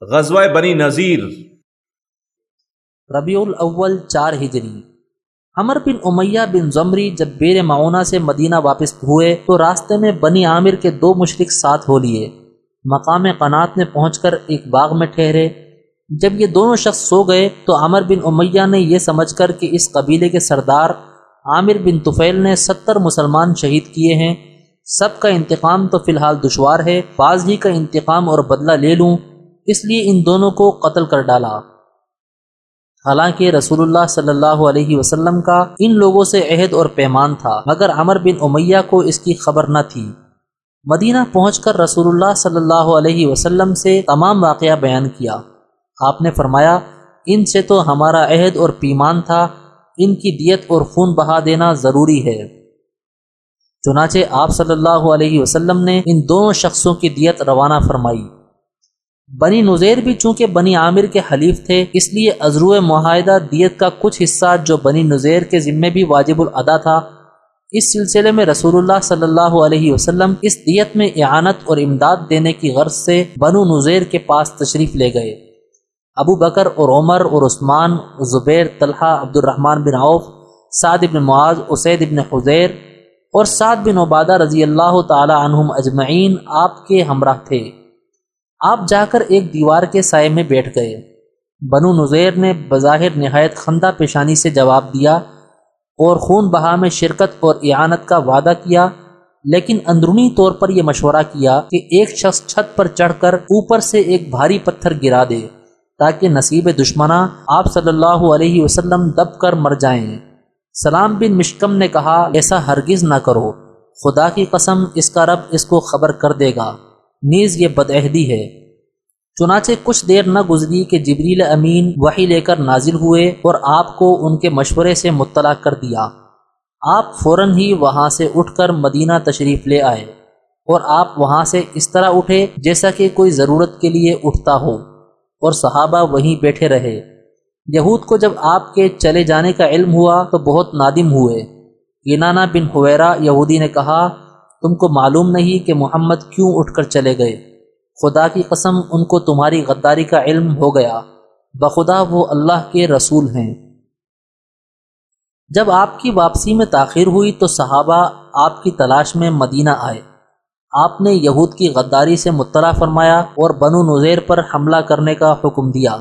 غزوہ بنی نذیر۔ ربیع الاول، چار ہجری۔ عمر بن امیہ بن زمری جب بیر معونہ سے مدینہ واپس ہوئے، تو راستے میں بنی عامر کے دو مشرق ساتھ ہو لیے۔ مقام قنات میں پہنچ کر ایک باغ میں ٹھہرے۔ جب یہ دونوں شخص سو گئے، تو عمر بن امیہ نے یہ سمجھ کر کہ اس قبیلے کے سردار عامر بن طفیل نے ستر مسلمان شہید کیے ہیں۔ سب کا انتقام تو فی الحال دشوار ہے۔ بازی کا انتقام اور بدلہ لے لوں۔ اس لیے ان دونوں کو قتل کر ڈالا۔ حالانکہ رسول اللہ صلی اللہ علیہ وسلم کا ان لوگوں سے عہد اور پیمان تھا، مگر عمر بن امیہ کو اس کی خبر نہ تھی۔ مدینہ پہنچ کر رسول اللہ صلی اللہ علیہ وسلم سے تمام واقعہ بیان کیا۔ آپ نے فرمایا، ان سے تو ہمارا عہد اور پیمان تھا، ان کی دیت اور خون بہا دینا ضروری ہے۔ چنانچہ آپ صلی اللہ علیہ وسلم نے ان دونوں شخصوں کی دیت روانہ فرمائی۔ بنی نذیر بھی چونکہ بنی عامر کے حلیف تھے، اس لیے عزرو معاہدہ دیت کا کچھ حصہ جو بنی نذیر کے ذمے بھی واجب الادا تھا، اس سلسلے میں رسول اللہ صلی اللہ علیہ وسلم اس دیت میں اعانت اور امداد دینے کی غرض سے بنو نذیر کے پاس تشریف لے گئے۔ ابو بکر اور عمر اور عثمان، زبیر، طلحہ عبد الرحمن بن عوف، سعد ابن معاذ، اسید ابن حضیر اور سعد بن عبادہ رضی اللہ تعالی عنہم اجمعین آپ کے ہمراہ تھے۔ آپ جا کر ایک دیوار کے سائے میں بیٹھ گئے۔ بنو نذیر نے بظاہر نہایت خندہ پیشانی سے جواب دیا اور خون بہا میں شرکت اور اعانت کا وعدہ کیا، لیکن اندرونی طور پر یہ مشورہ کیا کہ ایک شخص چھت پر چڑھ کر اوپر سے ایک بھاری پتھر گرا دے تاکہ نصیب دشمنہ آپ صلی اللہ علیہ وسلم دب کر مر جائیں۔ سلام بن مشکم نے کہا، ایسا ہرگز نہ کرو، خدا کی قسم اس کا رب اس کو خبر کر دے گا۔ نیز یہ بدعہدی ہے۔ چنانچہ کچھ دیر نہ گزری کہ جبریل امین وہی لے کر نازل ہوئے اور آپ کو ان کے مشورے سے مطلع کر دیا۔ آپ فوراً ہی وہاں سے اٹھ کر مدینہ تشریف لے آئے اور آپ وہاں سے اس طرح اٹھے جیسا کہ کوئی ضرورت کے لیے اٹھتا ہو۔ اور صحابہ وہیں بیٹھے رہے۔ یہود کو جب آپ کے چلے جانے کا علم ہوا تو بہت نادم ہوئے۔ ینانا بن حویرہ یہودی نے کہا تم کو معلوم نہیں کہ محمد کیوں اٹھ کر چلے گئے۔ خدا کی قسم، ان کو تمہاری غداری کا علم ہو گیا۔ بخدا وہ اللہ کے رسول ہیں۔ جب آپ کی واپسی میں تاخیر ہوئی تو صحابہ آپ کی تلاش میں مدینہ آئے۔ آپ نے یہود کی غداری سے مطلع فرمایا اور بنو نذیر پر حملہ کرنے کا حکم دیا۔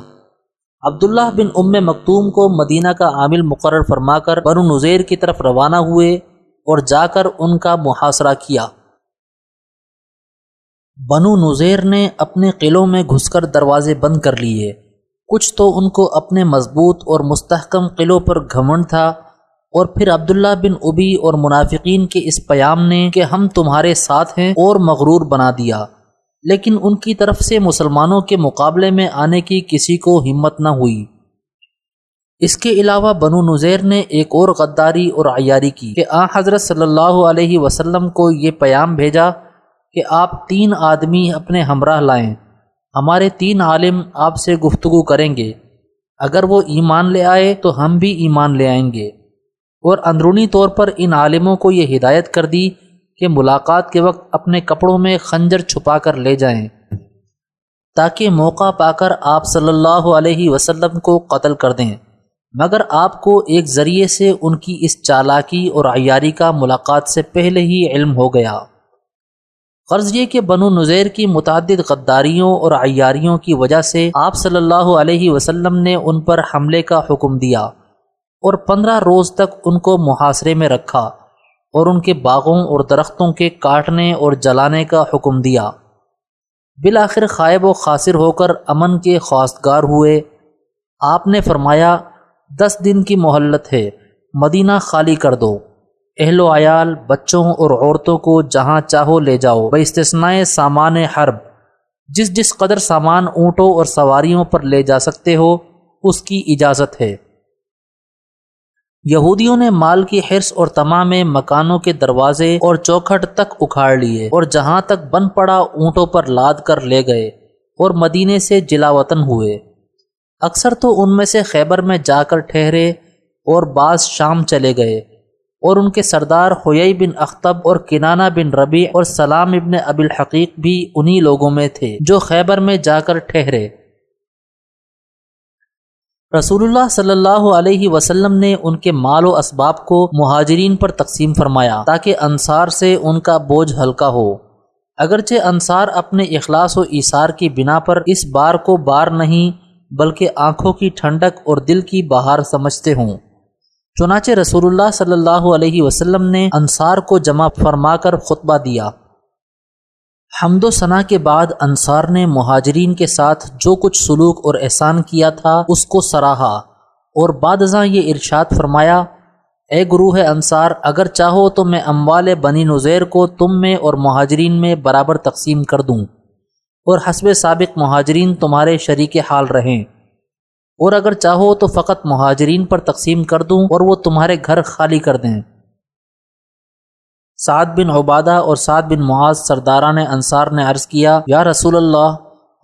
عبداللہ بن ام مکتوم کو مدینہ کا عامل مقرر فرما کر بنو نذیر کی طرف روانہ ہوئے۔ اور جا کر ان کا محاصرہ کیا۔ بنو نذیر نے اپنے قلعوں میں گھس کر دروازے بند کر لیے۔ کچھ تو ان کو اپنے مضبوط اور مستحکم قلعوں پر گھمنڈ تھا۔ اور پھر عبداللہ بن ابی اور منافقین کے اس پیام نے کہ ہم تمہارے ساتھ ہیں اور مغرور بنا دیا۔ لیکن ان کی طرف سے مسلمانوں کے مقابلے میں آنے کی کسی کو ہمت نہ ہوئی۔ اس کے علاوہ بنو نذیر نے ایک اور غداری اور عیاری کی کہ آ حضرت صلی اللہ علیہ وسلم کو یہ پیام بھیجا کہ آپ تین آدمی اپنے ہمراہ لائیں۔ ہمارے تین عالم آپ سے گفتگو کریں گے۔ اگر وہ ایمان لے آئے تو ہم بھی ایمان لے آئیں گے۔ اور اندرونی طور پر ان عالموں کو یہ ہدایت کر دی کہ ملاقات کے وقت اپنے کپڑوں میں خنجر چھپا کر لے جائیں۔ تاکہ موقع پا کر آپ صلی اللہ علیہ وسلم کو قتل کر دیں۔ مگر آپ کو ایک ذریعے سے ان کی اس چالاکی اور عیاری کا ملاقات سے پہلے ہی علم ہو گیا۔ قرض یہ کہ بنو نذیر کی متعدد غداریوں اور عیاریوں کی وجہ سے آپ صلی اللہ علیہ وسلم نے ان پر حملے کا حکم دیا اور پندرہ روز تک ان کو محاصرے میں رکھا اور ان کے باغوں اور درختوں کے کاٹنے اور جلانے کا حکم دیا۔ بالآخر خائب و خاصر ہو کر امن کے خواستگار ہوئے۔ آپ نے فرمایا دس دن کی مہلت ہے، مدینہ خالی کر دو۔ اہل و عیال، بچوں اور عورتوں کو جہاں چاہو لے جاؤ۔ بہ استثناء سامان حرب۔ جس جس قدر سامان اونٹوں اور سواریوں پر لے جا سکتے ہو، اس کی اجازت ہے۔ یہودیوں نے مال کی حرص اور تمام مکانوں کے دروازے اور چوکھٹ تک اکھاڑ لیے اور جہاں تک بن پڑا اونٹوں پر لاد کر لے گئے اور مدینے سے جلاوطن ہوئے۔ اکثر تو ان میں سے خیبر میں جا کر ٹھہرے اور بعض شام چلے گئے اور ان کے سردار ہوئی بن اختب اور کنانہ بن ربیع اور سلام ابن اب الحقیق بھی انہی لوگوں میں تھے جو خیبر میں جا کر ٹھہرے۔ رسول اللہ صلی اللہ علیہ وسلم نے ان کے مال و اسباب کو مہاجرین پر تقسیم فرمایا تاکہ انصار سے ان کا بوجھ ہلکا ہو۔ اگرچہ انصار اپنے اخلاص و ایثار کی بنا پر اس بار کو بار نہیں بلکہ آنکھوں کی ٹھنڈک اور دل کی بہار سمجھتے ہوں۔ چنانچہ رسول اللہ صلی اللہ علیہ وسلم نے انصار کو جمع فرما کر خطبہ دیا۔ حمد و ثناء کے بعد انصار نے مہاجرین کے ساتھ جو کچھ سلوک اور احسان کیا تھا اس کو سراہا اور بعد ازاں یہ ارشاد فرمایا، اے گروہ انصار، اگر چاہو تو میں اموال بنی نظیر کو تم میں اور مہاجرین میں برابر تقسیم کر دوں۔ اور حسب سابق مہاجرین تمہارے شریک حال رہیں۔ اور اگر چاہو تو فقط مہاجرین پر تقسیم کر دوں اور وہ تمہارے گھر خالی کر دیں۔ سعد بن عبادہ اور سعد بن معاذ سرداران انصار نے عرض کیا، یا رسول اللہ،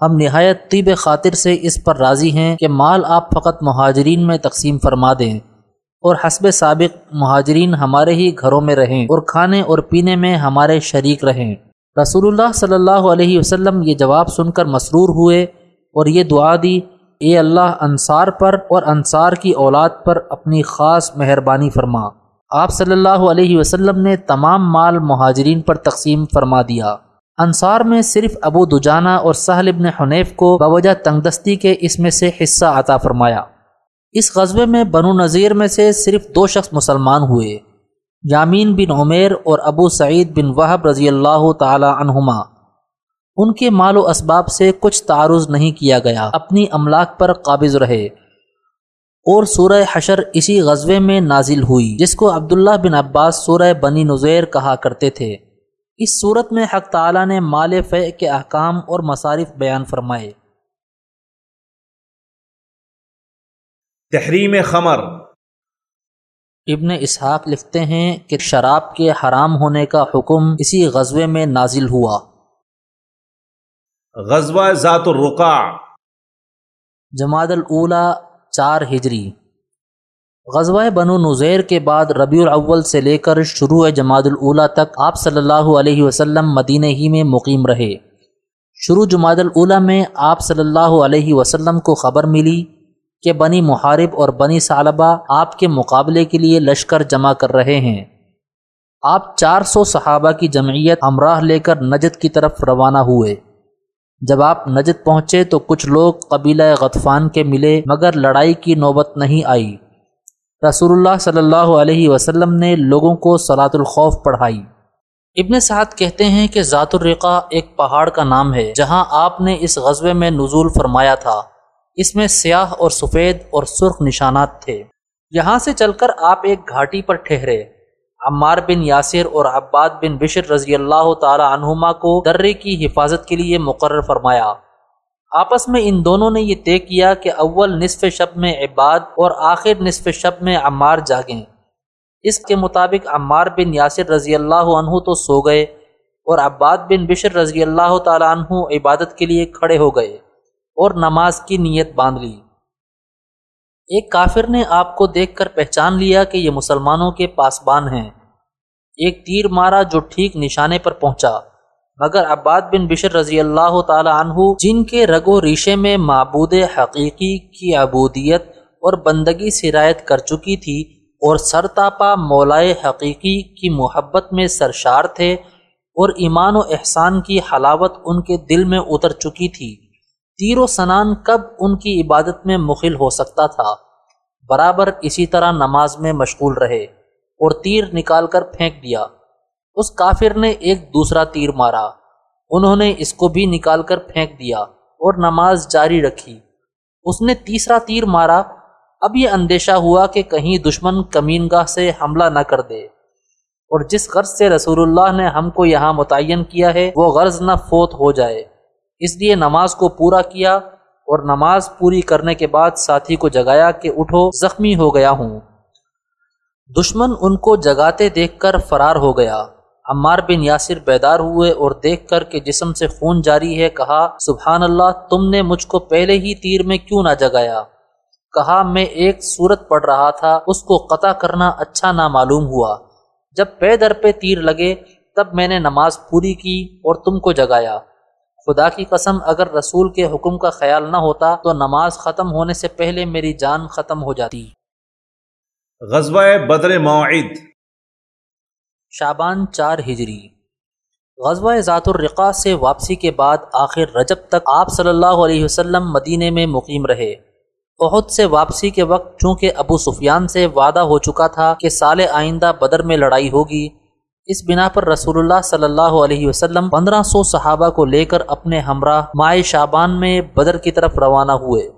ہم نہایت طیب خاطر سے اس پر راضی ہیں کہ مال آپ فقط مہاجرین میں تقسیم فرما دیں۔ اور حسب سابق مہاجرین ہمارے ہی گھروں میں رہیں اور کھانے اور پینے میں ہمارے شریک رہیں۔ رسول اللہ صلی اللہ علیہ وسلم یہ جواب سن کر مسرور ہوئے اور یہ دعا دی، اے اللہ انصار پر اور انصار کی اولاد پر اپنی خاص مہربانی فرما۔ آپ صلی اللہ علیہ وسلم نے تمام مال مہاجرین پر تقسیم فرما دیا۔ انصار میں صرف ابو دجانہ اور سہل ابن حنیف کو بوجہ تنگدستی کے اس میں سے حصہ عطا فرمایا۔ اس غزبے میں بنو نذیر میں سے صرف دو شخص مسلمان ہوئے۔ یامین بن عمیر اور ابو سعید بن وحب رضی اللہ تعالی عنہما۔ ان کے مال و اسباب سے کچھ تعارض نہیں کیا گیا۔ اپنی املاک پر قابض رہے۔ اور سورہ حشر اسی غزوے میں نازل ہوئی، جس کو عبداللہ بن عباس سورہ بنی نظیر کہا کرتے تھے۔ اس صورت میں حق تعالی نے مال فع کے احکام اور مصارف بیان فرمائے۔ تحریم خمر۔ ابن اسحاق لکھتے ہیں کہ شراب کے حرام ہونے کا حکم اسی غزوے میں نازل ہوا۔ غزوہ ذات الرقع جماعت الاولا چار ہجری۔ غزوہ بنو نظیر کے بعد ربیع الاول سے لے کر شروع جماعت الاولا تک آپ صلی اللہ علیہ وسلم مدینہ ہی میں مقیم رہے۔ شروع جماعت الاولا میں آپ صلی اللہ علیہ وسلم کو خبر ملی۔ کہ بنی محارب اور بنی صالبہ آپ کے مقابلے کے لیے لشکر جمع کر رہے ہیں۔ آپ چار سو صحابہ کی جمعیت ہمراہ لے کر نجد کی طرف روانہ ہوئے۔ جب آپ نجد پہنچے تو کچھ لوگ قبیلہ غطفان کے ملے، مگر لڑائی کی نوبت نہیں آئی۔ رسول اللہ صلی اللہ علیہ وسلم نے لوگوں کو صلاۃ الخوف پڑھائی۔ ابن سعد کہتے ہیں کہ ذات الرقا ایک پہاڑ کا نام ہے، جہاں آپ نے اس غزوے میں نزول فرمایا تھا۔ اس میں سیاہ اور سفید اور سرخ نشانات تھے۔ یہاں سے چل کر آپ ایک گھاٹی پر ٹھہرے۔ عمار بن یاسر اور عباد بن بشر رضی اللہ تعالی عنہما کو درے کی حفاظت کے لیے مقرر فرمایا۔ آپس میں ان دونوں نے یہ طے کیا کہ اول نصف شب میں عباد اور آخر نصف شب میں عمار جاگیں۔ اس کے مطابق عمار بن یاسر رضی اللہ عنہ تو سو گئے اور عباد بن بشر رضی اللہ تعالی عنہ عبادت کے لیے کھڑے ہو گئے۔ اور نماز کی نیت باندھ لی۔ ایک کافر نے آپ کو دیکھ کر پہچان لیا کہ یہ مسلمانوں کے پاسبان ہیں۔ ایک تیر مارا جو ٹھیک نشانے پر پہنچا۔ مگر عباد بن بشر رضی اللہ تعالی عنہ، جن کے رگ و ریشے میں معبود حقیقی کی عبودیت اور بندگی سرایت کر چکی تھی اور سرتاپا مولائے حقیقی کی محبت میں سرشار تھے اور ایمان و احسان کی حلاوت ان کے دل میں اتر چکی تھی۔ تیر و سنان کب ان کی عبادت میں مخل ہو سکتا تھا؟ برابر اسی طرح نماز میں مشغول رہے اور تیر نکال کر پھینک دیا۔ اس کافر نے ایک دوسرا تیر مارا۔ انہوں نے اس کو بھی نکال کر پھینک دیا اور نماز جاری رکھی۔ اس نے تیسرا تیر مارا۔ اب یہ اندیشہ ہوا کہ کہیں دشمن کمین گاہ سے حملہ نہ کر دے۔ اور جس غرض سے رسول اللہ نے ہم کو یہاں متعین کیا ہے، وہ غرض نہ فوت ہو جائے۔ اس لیے نماز کو پورا کیا اور نماز پوری کرنے کے بعد ساتھی کو جگایا کہ اٹھو، زخمی ہو گیا ہوں۔ دشمن ان کو جگاتے دیکھ کر فرار ہو گیا۔ عمار بن یاسر بیدار ہوئے اور دیکھ کر کہ جسم سے خون جاری ہے، کہا، سبحان اللہ، تم نے مجھ کو پہلے ہی تیر میں کیوں نہ جگایا؟ کہا، میں ایک صورت پڑھ رہا تھا، اس کو قطع کرنا اچھا نہ معلوم ہوا۔ جب پے در پہ تیر لگے، تب میں نے نماز پوری کی اور تم کو جگایا۔ خدا کی قسم اگر رسول کے حکم کا خیال نہ ہوتا تو نماز ختم ہونے سے پہلے میری جان ختم ہو جاتی۔ غزوہ بدر موعد۔ شابان چار ہجری۔ غزوہ ذات الرقا سے واپسی کے بعد آخر رجب تک آپ صلی اللہ علیہ وسلم مدینے میں مقیم رہے۔ عہد سے واپسی کے وقت چونکہ ابو سفیان سے وعدہ ہو چکا تھا کہ سال آئندہ بدر میں لڑائی ہوگی اس بنا پر رسول اللہ صلی اللہ علیہ وسلم پندرہ سو صحابہ کو لے کر اپنے ہمراہ مائع شابان میں بدر کی طرف روانہ ہوئے۔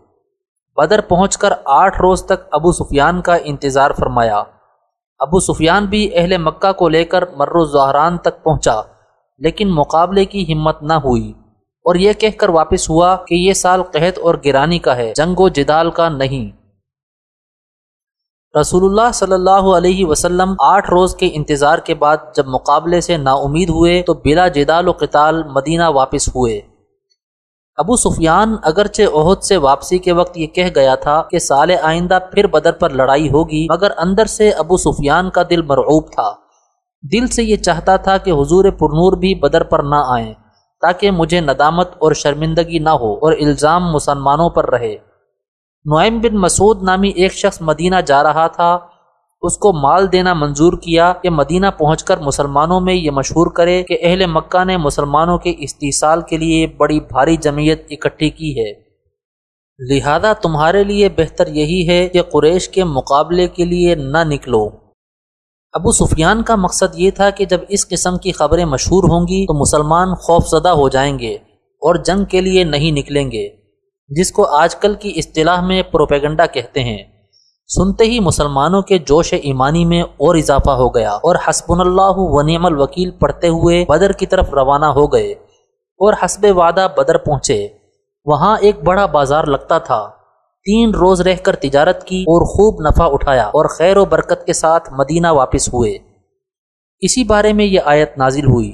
بدر پہنچ کر آٹھ روز تک ابو سفیان کا انتظار فرمایا۔ ابو سفیان بھی اہل مکہ کو لے کر مر زہران تک پہنچا، لیکن مقابلے کی ہمت نہ ہوئی۔ اور یہ کہہ کر واپس ہوا کہ یہ سال قحط اور گرانی کا ہے، جنگ و جدال کا نہیں۔ رسول اللہ صلی اللہ علیہ وسلم آٹھ روز کے انتظار کے بعد جب مقابلے سے نا امید ہوئے تو بلا جدال و قتال مدینہ واپس ہوئے۔ ابو سفیان اگرچہ عہد سے واپسی کے وقت یہ کہہ گیا تھا کہ سال آئندہ پھر بدر پر لڑائی ہوگی، مگر اندر سے ابو سفیان کا دل مرعوب تھا۔ دل سے یہ چاہتا تھا کہ حضور پرنور بھی بدر پر نہ آئیں تاکہ مجھے ندامت اور شرمندگی نہ ہو اور الزام مسلمانوں پر رہے۔ نعیم بن مسعود نامی ایک شخص مدینہ جا رہا تھا۔ اس کو مال دینا منظور کیا کہ مدینہ پہنچ کر مسلمانوں میں یہ مشہور کرے کہ اہل مکہ نے مسلمانوں کے استحصال کے لیے بڑی بھاری جمعیت اکٹھی کی ہے۔ لہذا تمہارے لیے بہتر یہی ہے کہ قریش کے مقابلے کے لیے نہ نکلو۔ ابو سفیان کا مقصد یہ تھا کہ جب اس قسم کی خبریں مشہور ہوں گی تو مسلمان خوف زدہ ہو جائیں گے اور جنگ کے لیے نہیں نکلیں گے۔ جس کو آج کل کی اصطلاح میں پروپیگنڈا کہتے ہیں۔ سنتے ہی مسلمانوں کے جوش ایمانی میں اور اضافہ ہو گیا اور حسب اللہ ونعم الوکیل پڑھتے ہوئے بدر کی طرف روانہ ہو گئے اور حسب وعدہ بدر پہنچے۔ وہاں ایک بڑا بازار لگتا تھا۔ تین روز رہ کر تجارت کی اور خوب نفع اٹھایا اور خیر و برکت کے ساتھ مدینہ واپس ہوئے۔ اسی بارے میں یہ آیت نازل ہوئی۔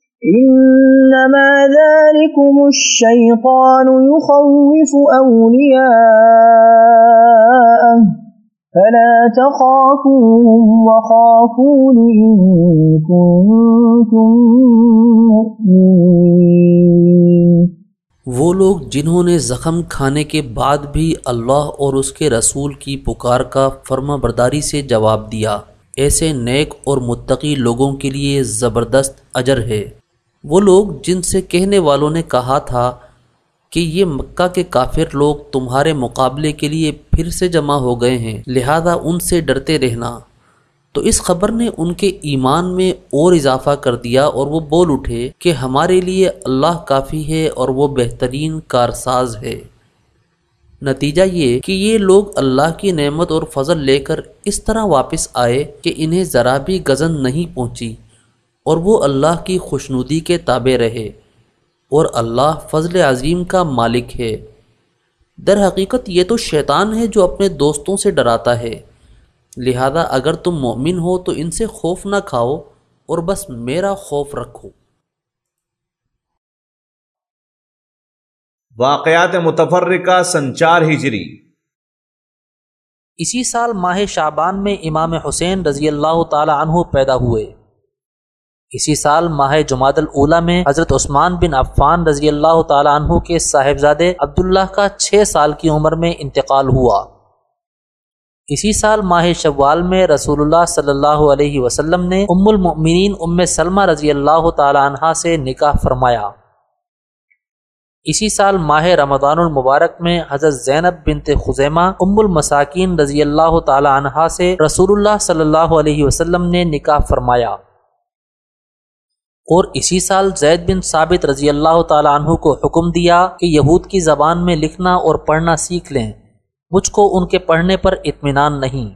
إنما ذلكم الشيطان يخوف أولياءه، فلا تخافوهم وخافون إن كنتم مؤمنين. وہ لوگ جنہوں نے زخم کھانے کے بعد بھی اللہ اور اس کے رسول کی پکار کا فرما برداری سے جواب دیا، ایسے نیک اور متقی لوگوں کے لیے زبردست اجر ہے۔ وہ لوگ جن سے کہنے والوں نے کہا تھا کہ یہ مکہ کے کافر لوگ تمہارے مقابلے کے لیے پھر سے جمع ہو گئے ہیں، لہذا ان سے ڈرتے رہنا۔ تو اس خبر نے ان کے ایمان میں اور اضافہ کر دیا اور وہ بول اٹھے کہ ہمارے لیے اللہ کافی ہے اور وہ بہترین کارساز ہے۔ نتیجہ یہ کہ یہ لوگ اللہ کی نعمت اور فضل لے کر اس طرح واپس آئے کہ انہیں ذرا بھی گزن نہیں پہنچی۔ اور وہ اللہ کی خوشنودی کے تابع رہے اور اللہ فضل عظیم کا مالک ہے۔ در حقیقت یہ تو شیطان ہے جو اپنے دوستوں سے ڈراتا ہے۔ لہذا اگر تم مومن ہو تو ان سے خوف نہ کھاؤ اور بس میرا خوف رکھو۔ واقعات متفرقہ سنچار ہجری۔ اسی سال ماہ شعبان میں امام حسین رضی اللہ تعالی عنہ پیدا ہوئے۔ اسی سال ماہ جماعت الاولا میں حضرت عثمان بن عفان رضی اللہ تعالیٰ عنہ کے صاحبزادے عبداللہ کا چھ سال کی عمر میں انتقال ہوا۔ اسی سال ماہ شوال میں رسول اللہ صلی اللہ علیہ وسلم نے ام المؤمنین ام سلمہ رضی اللہ تعالیٰ عنہ سے نکاح فرمایا۔ اسی سال ماہ رمضان المبارک میں حضرت زینب بنت خزیمہ ام المساکین رضی اللہ تعالی عنہا سے رسول اللہ صلی اللہ علیہ وسلم نے نکاح فرمایا۔ اور اسی سال زید بن ثابت رضی اللہ تعالیٰ عنہ کو حکم دیا کہ یہود کی زبان میں لکھنا اور پڑھنا سیکھ لیں۔ مجھ کو ان کے پڑھنے پر اطمینان نہیں۔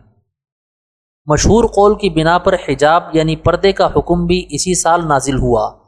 مشہور قول کی بنا پر حجاب یعنی پردے کا حکم بھی اسی سال نازل ہوا۔